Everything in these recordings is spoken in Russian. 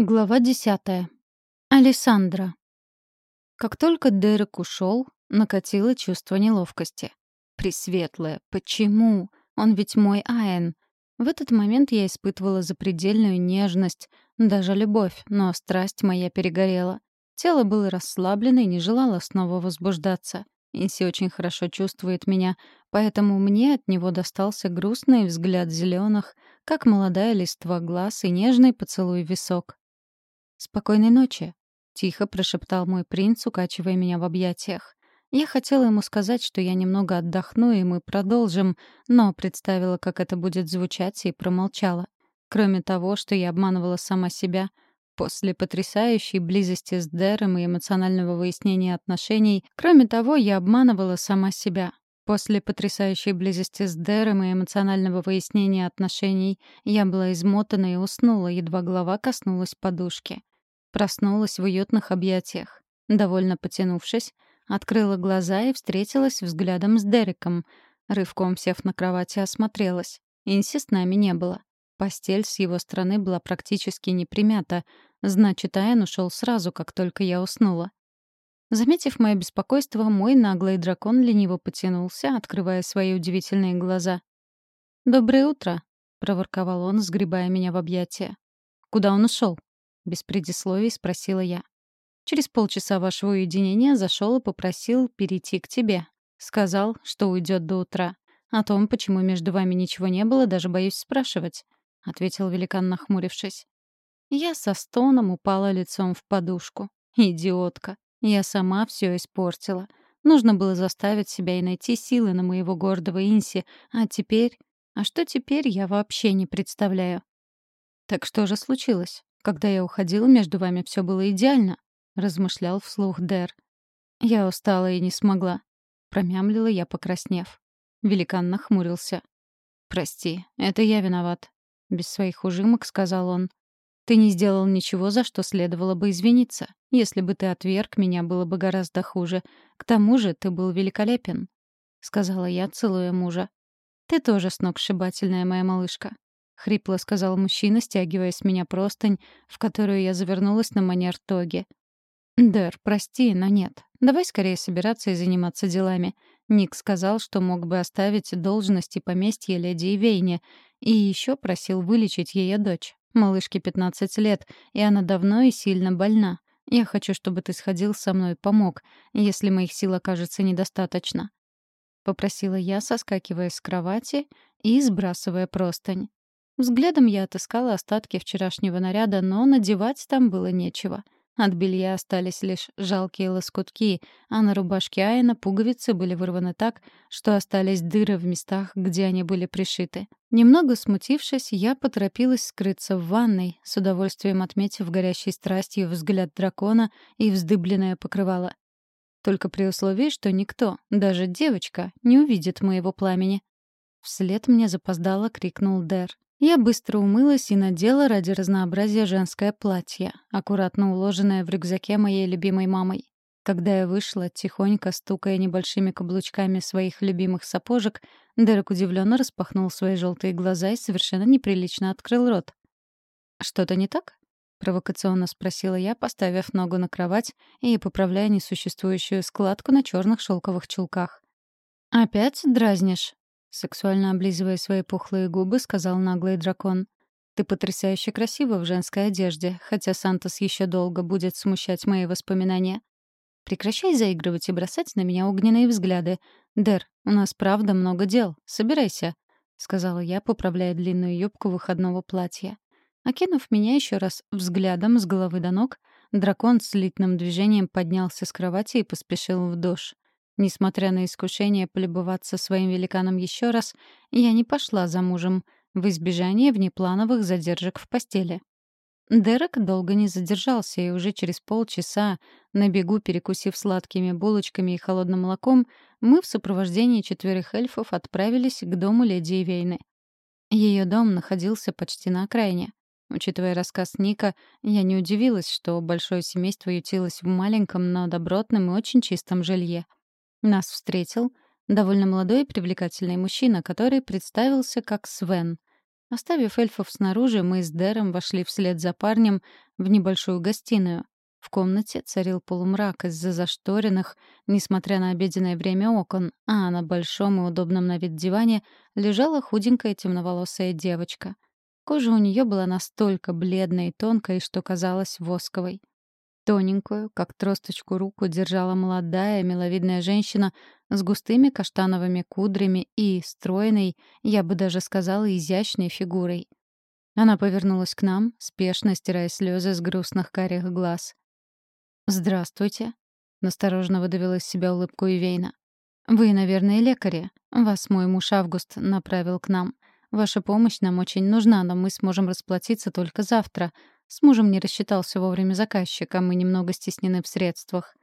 Глава десятая. Алессандра. Как только Дерек ушел, накатило чувство неловкости. Пресветлое, почему? Он ведь мой Айн. В этот момент я испытывала запредельную нежность, даже любовь, но страсть моя перегорела. Тело было расслаблено и не желало снова возбуждаться. Инси очень хорошо чувствует меня, поэтому мне от него достался грустный взгляд зеленых, как молодая листва глаз и нежный поцелуй висок. «Спокойной ночи», — тихо прошептал мой принц, укачивая меня в объятиях. Я хотела ему сказать, что я немного отдохну, и мы продолжим, но представила, как это будет звучать, и промолчала. Кроме того, что я обманывала сама себя, после потрясающей близости с Дэром и эмоционального выяснения отношений, кроме того, я обманывала сама себя. После потрясающей близости с Дэром и эмоционального выяснения отношений я была измотана и уснула, едва голова коснулась подушки. Проснулась в уютных объятиях. Довольно потянувшись, открыла глаза и встретилась взглядом с Дереком. Рывком сев на кровати, осмотрелась. Инси с нами не было. Постель с его стороны была практически не примята, значит, Айн ушел сразу, как только я уснула. Заметив мое беспокойство, мой наглый дракон лениво потянулся, открывая свои удивительные глаза. «Доброе утро», — проворковал он, сгребая меня в объятия. «Куда он ушел? Без предисловий спросила я. Через полчаса вашего уединения зашел и попросил перейти к тебе. Сказал, что уйдет до утра. О том, почему между вами ничего не было, даже боюсь спрашивать, ответил великан, нахмурившись. Я со стоном упала лицом в подушку. Идиотка. Я сама все испортила. Нужно было заставить себя и найти силы на моего гордого Инси, а теперь... А что теперь, я вообще не представляю. Так что же случилось? Когда я уходила, между вами все было идеально», — размышлял вслух Дэр. «Я устала и не смогла», — промямлила я, покраснев. Великан нахмурился. «Прости, это я виноват», — без своих ужимок сказал он. «Ты не сделал ничего, за что следовало бы извиниться. Если бы ты отверг, меня было бы гораздо хуже. К тому же ты был великолепен», — сказала я, целуя мужа. «Ты тоже сногсшибательная моя малышка. — хрипло сказал мужчина, стягивая с меня простынь, в которую я завернулась на манер тоги. «Дэр, прости, но нет. Давай скорее собираться и заниматься делами. Ник сказал, что мог бы оставить должность и поместье леди Ивейне, и еще просил вылечить ее дочь. Малышке 15 лет, и она давно и сильно больна. Я хочу, чтобы ты сходил со мной и помог, если моих сил окажется недостаточно». Попросила я, соскакивая с кровати и сбрасывая простынь. Взглядом я отыскала остатки вчерашнего наряда, но надевать там было нечего. От белья остались лишь жалкие лоскутки, а на рубашке Айна пуговицы были вырваны так, что остались дыры в местах, где они были пришиты. Немного смутившись, я поторопилась скрыться в ванной, с удовольствием отметив горящей страстью взгляд дракона и вздыбленное покрывало. Только при условии, что никто, даже девочка, не увидит моего пламени. Вслед мне запоздало крикнул Дэр. Я быстро умылась и надела ради разнообразия женское платье, аккуратно уложенное в рюкзаке моей любимой мамой. Когда я вышла, тихонько стукая небольшими каблучками своих любимых сапожек, Дерек удивленно распахнул свои желтые глаза и совершенно неприлично открыл рот. «Что-то не так?» — провокационно спросила я, поставив ногу на кровать и поправляя несуществующую складку на черных шелковых чулках. «Опять дразнишь?» Сексуально облизывая свои пухлые губы, сказал наглый дракон. «Ты потрясающе красива в женской одежде, хотя Сантос еще долго будет смущать мои воспоминания. Прекращай заигрывать и бросать на меня огненные взгляды. Дэр, у нас правда много дел. Собирайся», — сказала я, поправляя длинную юбку выходного платья. Окинув меня еще раз взглядом с головы до ног, дракон с слитным движением поднялся с кровати и поспешил в душ. Несмотря на искушение полюбоваться своим великаном еще раз, я не пошла за мужем в избежание внеплановых задержек в постели. Дерек долго не задержался, и уже через полчаса, на бегу перекусив сладкими булочками и холодным молоком, мы в сопровождении четверых эльфов отправились к дому леди Ивейны. Ее дом находился почти на окраине. Учитывая рассказ Ника, я не удивилась, что большое семейство ютилось в маленьком, но добротном и очень чистом жилье — нас встретил довольно молодой и привлекательный мужчина, который представился как Свен. Оставив эльфов снаружи, мы с Дэром вошли вслед за парнем в небольшую гостиную. В комнате царил полумрак из-за зашторенных, несмотря на обеденное время окон, а на большом и удобном на вид диване лежала худенькая темноволосая девочка. Кожа у нее была настолько бледной и тонкой, что казалась восковой. Тоненькую, как тросточку руку, держала молодая, миловидная женщина с густыми каштановыми кудрями и стройной, я бы даже сказала, изящной фигурой. Она повернулась к нам, спешно стирая слезы с грустных карих глаз. «Здравствуйте», — настороженно выдавила из себя улыбку Ивейна. «Вы, наверное, лекари. Вас мой муж Август направил к нам. Ваша помощь нам очень нужна, но мы сможем расплатиться только завтра. С мужем не рассчитался вовремя заказчик, а мы немного стеснены в средствах».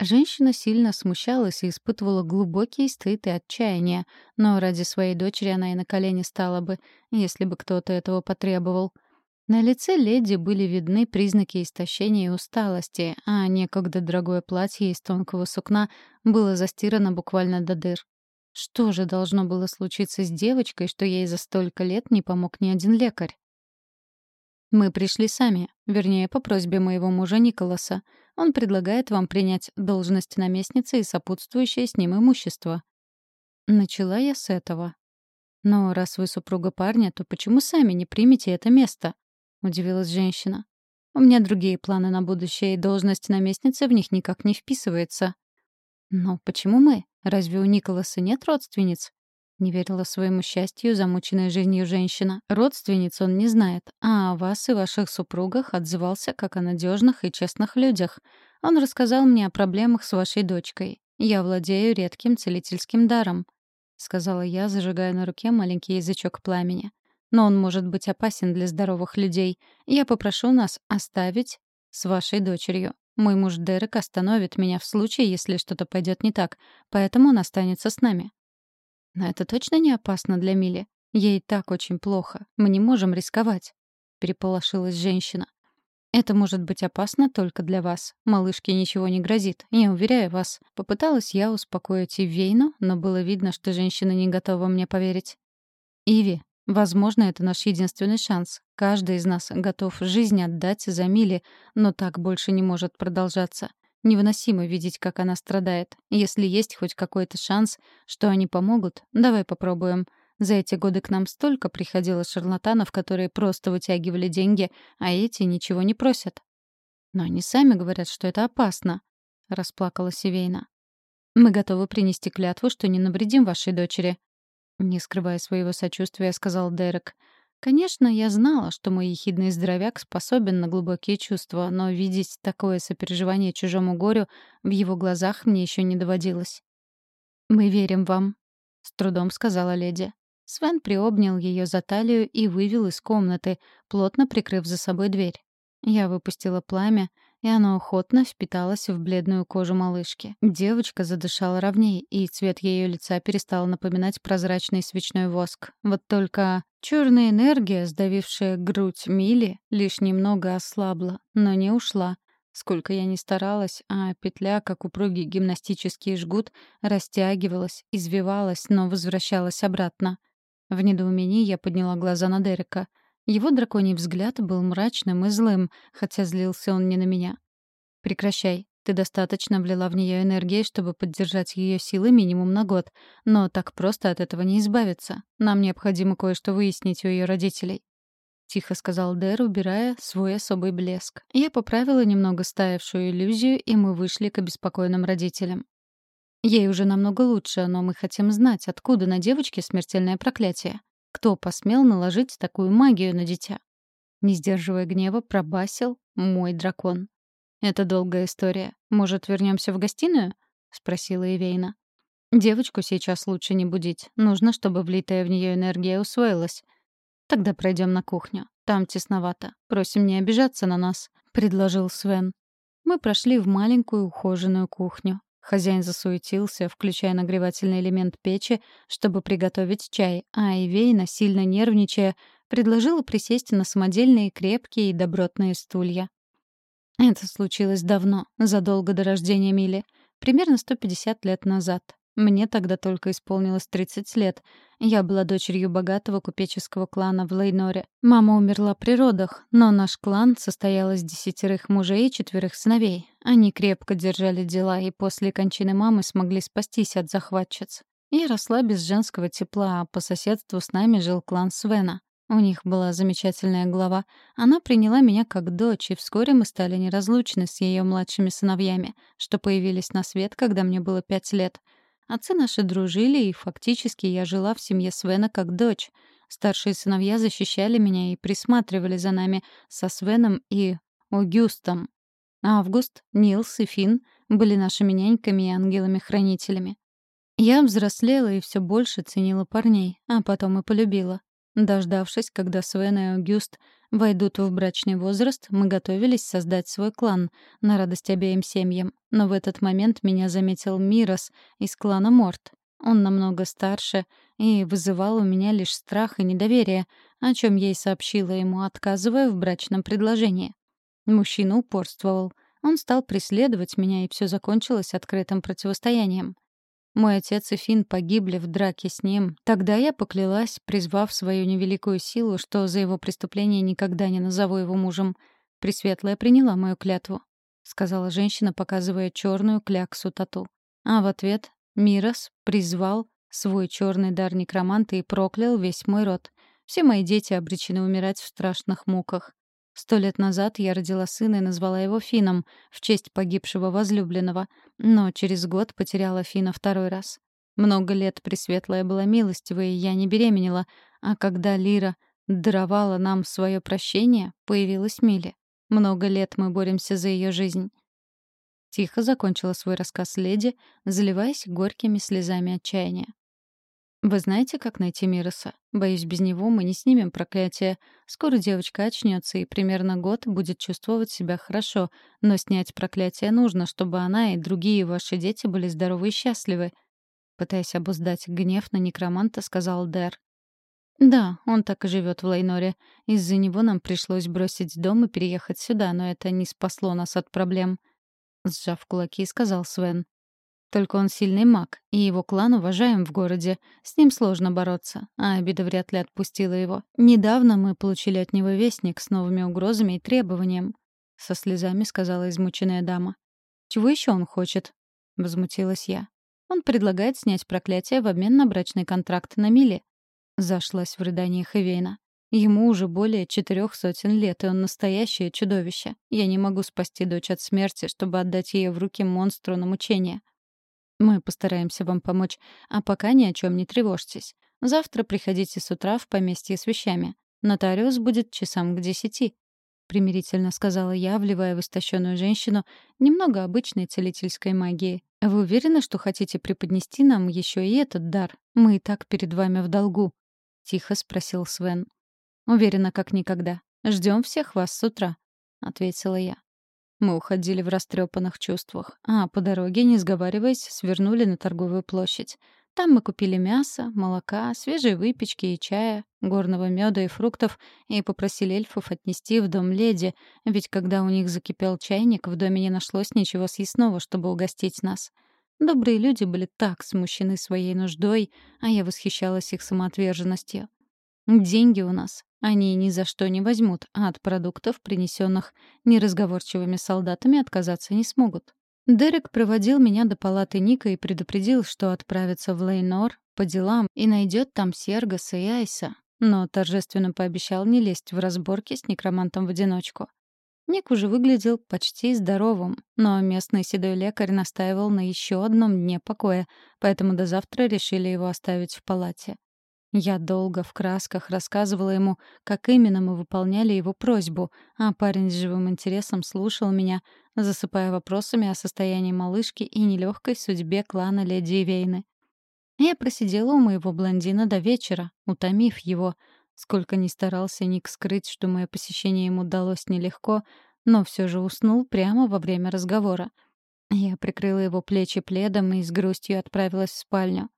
Женщина сильно смущалась и испытывала глубокий стыд и отчаяние, но ради своей дочери она и на колени стала бы, если бы кто-то этого потребовал — на лице леди были видны признаки истощения и усталости, а некогда дорогое платье из тонкого сукна было застирано буквально до дыр. Что же должно было случиться с девочкой, что ей за столько лет не помог ни один лекарь? «Мы пришли сами, вернее, по просьбе моего мужа Николаса. Он предлагает вам принять должность наместницы и сопутствующее с ним имущество». Начала я с этого. «Но раз вы супруга парня, то почему сами не примете это место?» — удивилась женщина. «У меня другие планы на будущее, и должность наместницы в них никак не вписывается». «Но почему мы? Разве у Николаса нет родственниц?» Не верила своему счастью замученная жизнью женщина. Родственниц он не знает, а о вас и ваших супругах отзывался как о надежных и честных людях. Он рассказал мне о проблемах с вашей дочкой. Я владею редким целительским даром», — сказала я, зажигая на руке маленький язычок пламени но он может быть опасен для здоровых людей. Я попрошу нас оставить с вашей дочерью. Мой муж Дерек остановит меня в случае, если что-то пойдет не так, поэтому он останется с нами. Но это точно не опасно для Мили. Ей так очень плохо. Мы не можем рисковать. Переполошилась женщина. Это может быть опасно только для вас. Малышке ничего не грозит, я уверяю вас. Попыталась я успокоить Ивейну, но было видно, что женщина не готова мне поверить. «Иви, Возможно, это наш единственный шанс. Каждый из нас готов жизнь отдать за Мили, но так больше не может продолжаться. Невыносимо видеть, как она страдает. Если есть хоть какой-то шанс, что они помогут, давай попробуем. За эти годы к нам столько приходило шарлатанов, которые просто вытягивали деньги, а эти ничего не просят. Но они сами говорят, что это опасно, — расплакалась Сивейна. Мы готовы принести клятву, что не навредим вашей дочери. Не скрывая своего сочувствия, сказал Дерек. Конечно, я знала, что мой ехидный здоровяк способен на глубокие чувства, но видеть такое сопереживание чужому горю в его глазах мне еще не доводилось. «Мы верим вам», — с трудом сказала леди. Свен приобнял ее за талию и вывел из комнаты, плотно прикрыв за собой дверь. Я выпустила пламя, и оно охотно впиталось в бледную кожу малышки. Девочка задышала ровней, и цвет ее лица перестал напоминать прозрачный свечной воск. Вот только черная энергия, сдавившая грудь Мили, лишь немного ослабла, но не ушла. Сколько я ни старалась, а петля, как упругий гимнастический жгут, растягивалась, извивалась, но возвращалась обратно. В недоумении я подняла глаза на Дерека — его драконий взгляд был мрачным и злым, хотя злился он не на меня. «Прекращай. Ты достаточно влила в нее энергии, чтобы поддержать ее силы минимум на год. Но так просто от этого не избавиться. Нам необходимо кое-что выяснить у ее родителей». Тихо сказал Дэр, убирая свой особый блеск. Я поправила немного стаявшую иллюзию, и мы вышли к обеспокоенным родителям. Ей уже намного лучше, но мы хотим знать, откуда на девочке смертельное проклятие. Кто посмел наложить такую магию на дитя? Не сдерживая гнева, пробасил мой дракон. «Это долгая история. Может, вернемся в гостиную?» — спросила Ивейна. «Девочку сейчас лучше не будить. Нужно, чтобы влитая в нее энергия усвоилась. Тогда пройдем на кухню. Там тесновато. Просим не обижаться на нас», — предложил Свен. Мы прошли в маленькую ухоженную кухню. Хозяин засуетился, включая нагревательный элемент печи, чтобы приготовить чай, а Ивейна, сильно нервничая, предложила присесть на самодельные крепкие и добротные стулья. Это случилось давно, задолго до рождения Мили, примерно 150 лет назад. Мне тогда только исполнилось 30 лет. Я была дочерью богатого купеческого клана в Лейноре. Мама умерла при родах, но наш клан состоял из десятерых мужей и четверых сыновей. Они крепко держали дела и после кончины мамы смогли спастись от захватчиц. Я росла без женского тепла, а по соседству с нами жил клан Свена. У них была замечательная глава. Она приняла меня как дочь, и вскоре мы стали неразлучны с ее младшими сыновьями, что появились на свет, когда мне было пять лет — Отцы наши дружили, и фактически я жила в семье Свена как дочь. Старшие сыновья защищали меня и присматривали за нами со Свеном и Огюстом. А Август, Нилс и Финн были нашими няньками и ангелами-хранителями. Я взрослела и все больше ценила парней, а потом и полюбила. Дождавшись, когда Свен и Аугюст войдут в брачный возраст, мы готовились создать свой клан, на радость обеим семьям. Но в этот момент меня заметил Мирос из клана Морт. Он намного старше и вызывал у меня лишь страх и недоверие, о чем я и сообщила ему, отказывая в брачном предложении. Мужчина упорствовал. Он стал преследовать меня, и все закончилось открытым противостоянием. Мой отец и Финн погибли в драке с ним. Тогда я поклялась, призвав свою невеликую силу, что за его преступление никогда не назову его мужем. Пресветлая приняла мою клятву, — сказала женщина, показывая черную кляксу тату. А в ответ Мирос призвал свой черный дар некроманта и проклял весь мой род. Все мои дети обречены умирать в страшных муках. Сто лет назад я родила сына и назвала его Фином в честь погибшего возлюбленного, но через год потеряла Фина второй раз. Много лет Пресветлая была милостивой, и я не беременела, а когда Лира даровала нам свое прощение, появилась Миле. Много лет мы боремся за ее жизнь. Тихо закончила свой рассказ леди, заливаясь горькими слезами отчаяния. «Вы знаете, как найти Мироса? Боюсь, без него мы не снимем проклятие. Скоро девочка очнется и примерно год будет чувствовать себя хорошо, но снять проклятие нужно, чтобы она и другие ваши дети были здоровы и счастливы». Пытаясь обуздать гнев на некроманта, сказал Дэр. «Да, он так и живет в Лейноре. Из-за него нам пришлось бросить дом и переехать сюда, но это не спасло нас от проблем», — сжав кулаки, сказал Свен. Только он сильный маг, и его клан уважаем в городе. С ним сложно бороться, а обида вряд ли отпустила его. Недавно мы получили от него вестник с новыми угрозами и требованием. Со слезами сказала измученная дама. «Чего еще он хочет?» — возмутилась я. «Он предлагает снять проклятие в обмен на брачный контракт на миле». Зашлась в рыданиях Эвейна. Ему уже более четырех сотен лет, и он настоящее чудовище. Я не могу спасти дочь от смерти, чтобы отдать ее в руки монстру на мучение. Мы постараемся вам помочь, а пока ни о чем не тревожьтесь. Завтра приходите с утра в поместье с вещами. Нотариус будет часам к десяти», — примирительно сказала я, вливая в истощенную женщину немного обычной целительской магии. «Вы уверены, что хотите преподнести нам еще и этот дар? Мы и так перед вами в долгу», — тихо спросил Свен. «Уверена, как никогда. Ждем всех вас с утра», — ответила я. Мы уходили в растрепанных чувствах, а по дороге, не сговариваясь, свернули на торговую площадь. Там мы купили мясо, молока, свежей выпечки и чая, горного меда и фруктов и попросили эльфов отнести в дом леди, ведь когда у них закипел чайник, в доме не нашлось ничего съестного, чтобы угостить нас. Добрые люди были так смущены своей нуждой, а я восхищалась их самоотверженностью. Деньги у нас они ни за что не возьмут, а от продуктов, принесенных неразговорчивыми солдатами, отказаться не смогут. Дерек проводил меня до палаты Ника и предупредил, что отправится в Лейнор по делам и найдет там Сергаса и Айса, но торжественно пообещал не лезть в разборки с некромантом в одиночку. Ник уже выглядел почти здоровым, но местный седой лекарь настаивал на еще одном дне покоя, поэтому до завтра решили его оставить в палате. Я долго в красках рассказывала ему, как именно мы выполняли его просьбу, а парень с живым интересом слушал меня, засыпая вопросами о состоянии малышки и нелегкой судьбе клана леди Вейны. Я просидела у моего блондина до вечера, утомив его. Сколько ни старался Ник скрыть, что мое посещение ему далось нелегко, но все же уснул прямо во время разговора. Я прикрыла его плечи пледом и с грустью отправилась в спальню.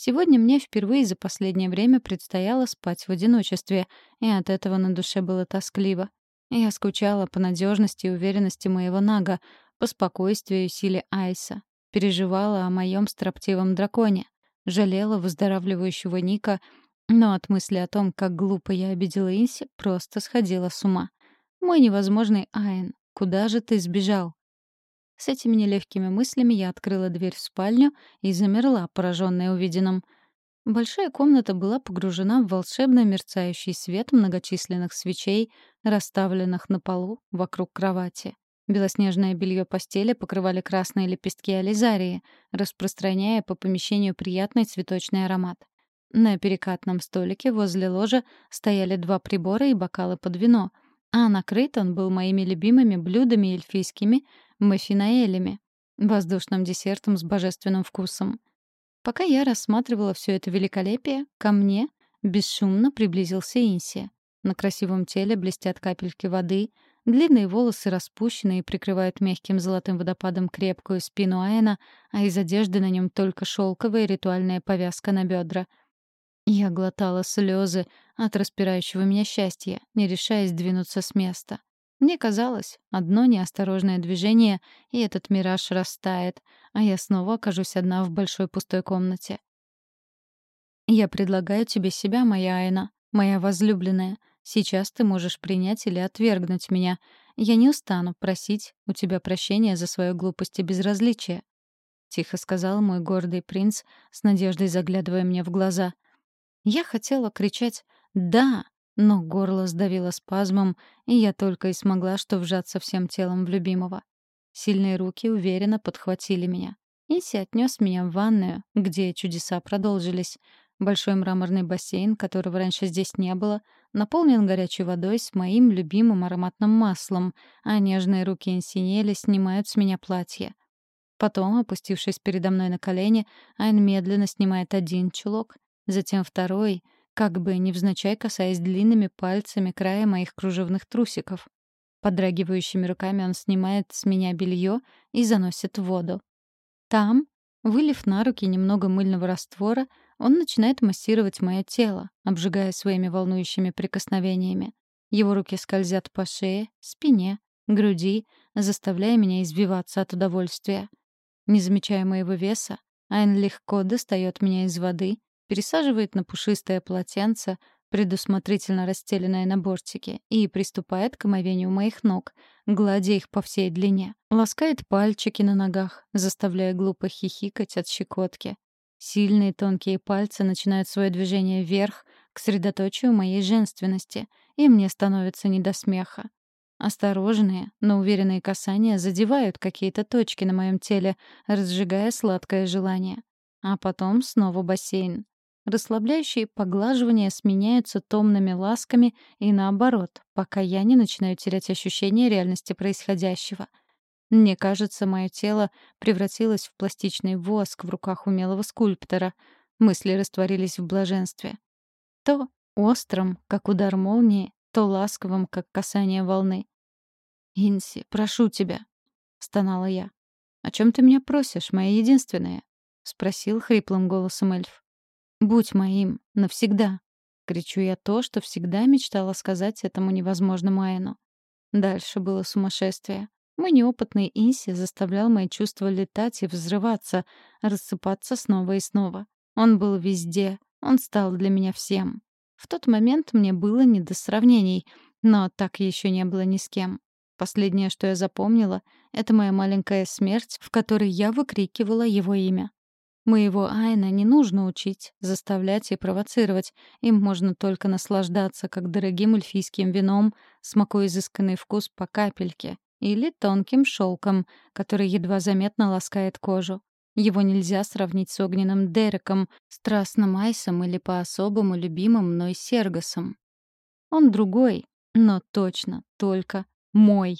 Сегодня мне впервые за последнее время предстояло спать в одиночестве, и от этого на душе было тоскливо. Я скучала по надежности и уверенности моего Нага, по спокойствию и силе Айса. Переживала о моем строптивом драконе. Жалела выздоравливающего Ника, но от мысли о том, как глупо я обидела Инси, просто сходила с ума. Мой невозможный Айн, куда же ты сбежал? С этими нелегкими мыслями я открыла дверь в спальню и замерла, пораженная увиденным — Большая комната была погружена в волшебно мерцающий свет многочисленных свечей, расставленных на полу вокруг кровати. Белоснежное белье постели покрывали красные лепестки ализарии, распространяя по помещению приятный цветочный аромат. На перекатном столике возле ложа стояли два прибора и бокалы под вино, а накрыт он был моими любимыми блюдами эльфийскими мафинаэлями, воздушным десертом с божественным вкусом. Пока я рассматривала все это великолепие, ко мне бесшумно приблизился Инси. На красивом теле блестят капельки воды, длинные волосы распущены и прикрывают мягким золотым водопадом крепкую спину Аэна, а из одежды на нем только шелковая ритуальная повязка на бедра. Я глотала слезы от распирающего меня счастья, не решаясь двинуться с места. Мне казалось, одно неосторожное движение, и этот мираж растает, а я снова окажусь одна в большой пустой комнате. «Я предлагаю тебе себя, моя Айна, моя возлюбленная. Сейчас ты можешь принять или отвергнуть меня. Я не устану просить у тебя прощения за свою глупость и безразличие», — тихо сказал мой гордый принц, с надеждой заглядывая мне в глаза. Я хотела кричать «Да!», но горло сдавило спазмом, и я только и смогла что вжаться всем телом в любимого. Сильные руки уверенно подхватили меня. Иси отнес меня в ванную, где чудеса продолжились. Большой мраморный бассейн, которого раньше здесь не было, наполнен горячей водой с моим любимым ароматным маслом, а нежные руки Инсинели снимают с меня платье. Потом, опустившись передо мной на колени, Айн медленно снимает один чулок, затем второй — как бы невзначай касаясь длинными пальцами края моих кружевных трусиков. Подрагивающими руками он снимает с меня белье и заносит в воду. Там, вылив на руки немного мыльного раствора, он начинает массировать мое тело, обжигая своими волнующими прикосновениями. Его руки скользят по шее, спине, груди, заставляя меня извиваться от удовольствия. Не замечая моего веса, Айн легко достает меня из воды пересаживает на пушистое полотенце, предусмотрительно расстеленное на бортике, и приступает к омовению моих ног, гладя их по всей длине. Ласкает пальчики на ногах, заставляя глупо хихикать от щекотки. Сильные тонкие пальцы начинают свое движение вверх, к средоточию моей женственности, и мне становится не до смеха. Осторожные, но уверенные касания задевают какие-то точки на моем теле, разжигая сладкое желание. А потом снова бассейн. Расслабляющие поглаживания сменяются томными ласками и наоборот, пока я не начинаю терять ощущение реальности происходящего. Мне кажется, мое тело превратилось в пластичный воск в руках умелого скульптора. Мысли растворились в блаженстве. То острым, как удар молнии, то ласковым, как касание волны. «Инси, прошу тебя», — стонала я. «О чем ты меня просишь, моя единственная?» — спросил хриплым голосом эльф. «Будь моим, навсегда!» — кричу я то, что всегда мечтала сказать этому невозможному Айну. Дальше было сумасшествие. Мой неопытный Инси заставлял мои чувства летать и взрываться, рассыпаться снова и снова. Он был везде, он стал для меня всем. В тот момент мне было не до сравнений, но так еще не было ни с кем. Последнее, что я запомнила, — это моя маленькая смерть, в которой я выкрикивала его имя. Моего Айна не нужно учить, заставлять и провоцировать. Им можно только наслаждаться, как дорогим эльфийским вином, смакуя изысканный вкус по капельке, или тонким шелком, который едва заметно ласкает кожу. Его нельзя сравнить с огненным Дереком, страстным Айсом или по-особому любимым мной Сергосом. Он другой, но точно, только мой.